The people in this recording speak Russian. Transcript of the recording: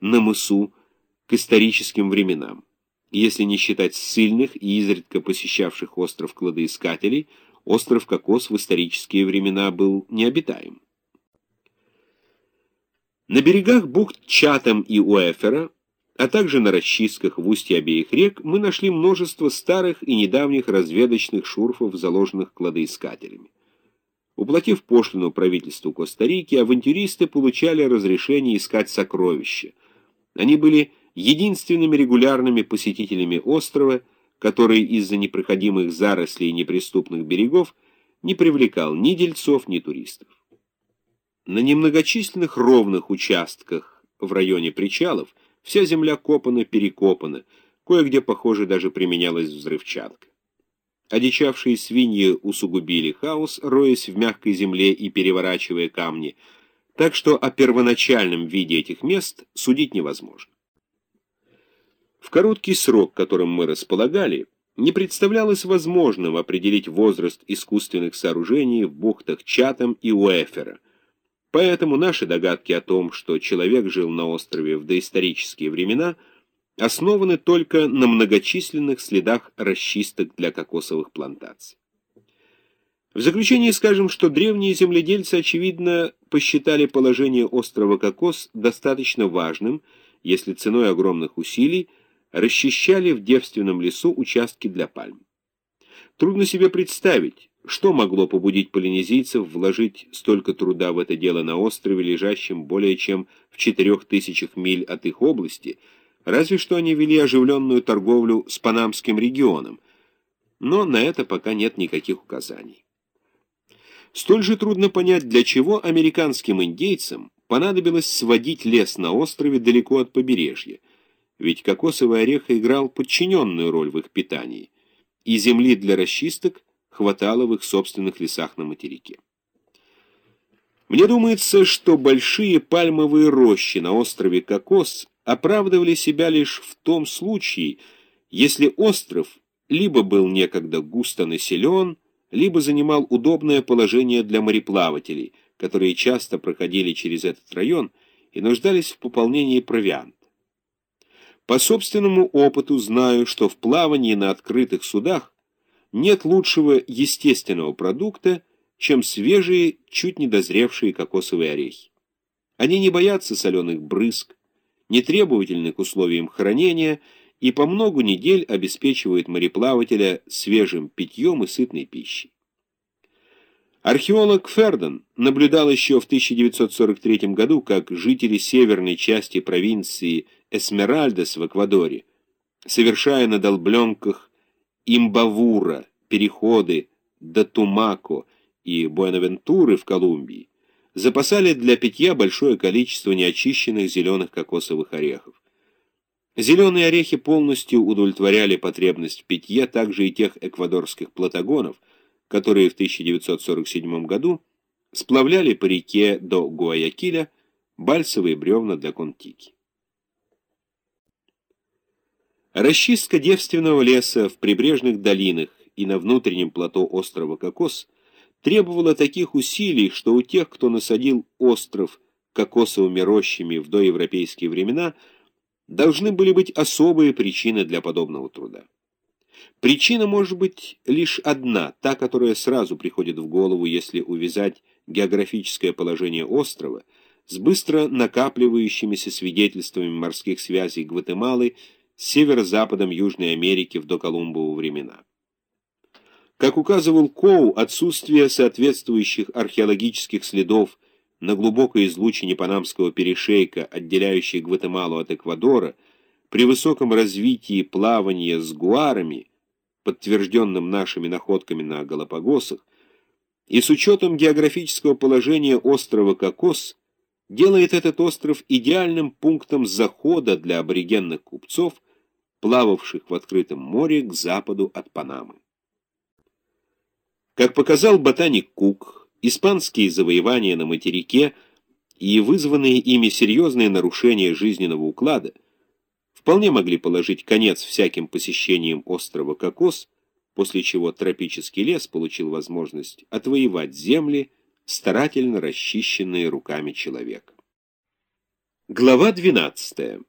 на мысу к историческим временам. Если не считать ссыльных и изредка посещавших остров кладоискателей, остров Кокос в исторические времена был необитаем. На берегах бухт Чатам и Уэфера, а также на расчистках в устье обеих рек, мы нашли множество старых и недавних разведочных шурфов, заложенных кладоискателями. Уплатив пошлину правительству Коста-Рики, авантюристы получали разрешение искать сокровища. Они были единственными регулярными посетителями острова, который из-за непроходимых зарослей и неприступных берегов не привлекал ни дельцов, ни туристов. На немногочисленных ровных участках в районе причалов вся земля копана-перекопана, кое-где, похоже, даже применялась взрывчатка. Одичавшие свиньи усугубили хаос, роясь в мягкой земле и переворачивая камни, так что о первоначальном виде этих мест судить невозможно. В короткий срок, которым мы располагали, не представлялось возможным определить возраст искусственных сооружений в бухтах Чатам и Уэфера, поэтому наши догадки о том, что человек жил на острове в доисторические времена – основаны только на многочисленных следах расчисток для кокосовых плантаций. В заключение скажем, что древние земледельцы, очевидно, посчитали положение острова Кокос достаточно важным, если ценой огромных усилий расчищали в девственном лесу участки для пальм. Трудно себе представить, что могло побудить полинезийцев вложить столько труда в это дело на острове, лежащем более чем в четырех тысячах миль от их области – Разве что они вели оживленную торговлю с Панамским регионом, но на это пока нет никаких указаний. Столь же трудно понять, для чего американским индейцам понадобилось сводить лес на острове далеко от побережья, ведь кокосовый орех играл подчиненную роль в их питании, и земли для расчисток хватало в их собственных лесах на материке. Мне думается, что большие пальмовые рощи на острове Кокос оправдывали себя лишь в том случае, если остров либо был некогда густо населен, либо занимал удобное положение для мореплавателей, которые часто проходили через этот район и нуждались в пополнении провианта. По собственному опыту знаю, что в плавании на открытых судах нет лучшего естественного продукта, чем свежие, чуть недозревшие кокосовые орехи. Они не боятся соленых брызг, нетребовательны к условиям хранения и по многу недель обеспечивают мореплавателя свежим питьем и сытной пищей. Археолог Ферден наблюдал еще в 1943 году, как жители северной части провинции Эсмеральдес в Эквадоре, совершая на долбленках Имбавура переходы до Тумако и Буэнавентуры в Колумбии, запасали для питья большое количество неочищенных зеленых кокосовых орехов. Зеленые орехи полностью удовлетворяли потребность в питье также и тех эквадорских платагонов, которые в 1947 году сплавляли по реке до Гуаякиля бальсовые бревна для контики. Расчистка девственного леса в прибрежных долинах и на внутреннем плато острова Кокос – требовало таких усилий, что у тех, кто насадил остров кокосовыми рощами в доевропейские времена, должны были быть особые причины для подобного труда. Причина может быть лишь одна, та, которая сразу приходит в голову, если увязать географическое положение острова с быстро накапливающимися свидетельствами морских связей Гватемалы с северо-западом Южной Америки в доколумбову времена. Как указывал Коу, отсутствие соответствующих археологических следов на глубокой излучине Панамского перешейка, отделяющей Гватемалу от Эквадора, при высоком развитии плавания с гуарами, подтвержденным нашими находками на Галапагосах, и с учетом географического положения острова Кокос, делает этот остров идеальным пунктом захода для аборигенных купцов, плававших в открытом море к западу от Панамы. Как показал ботаник Кук, испанские завоевания на материке и вызванные ими серьезные нарушения жизненного уклада вполне могли положить конец всяким посещениям острова Кокос, после чего тропический лес получил возможность отвоевать земли, старательно расчищенные руками человека. Глава 12.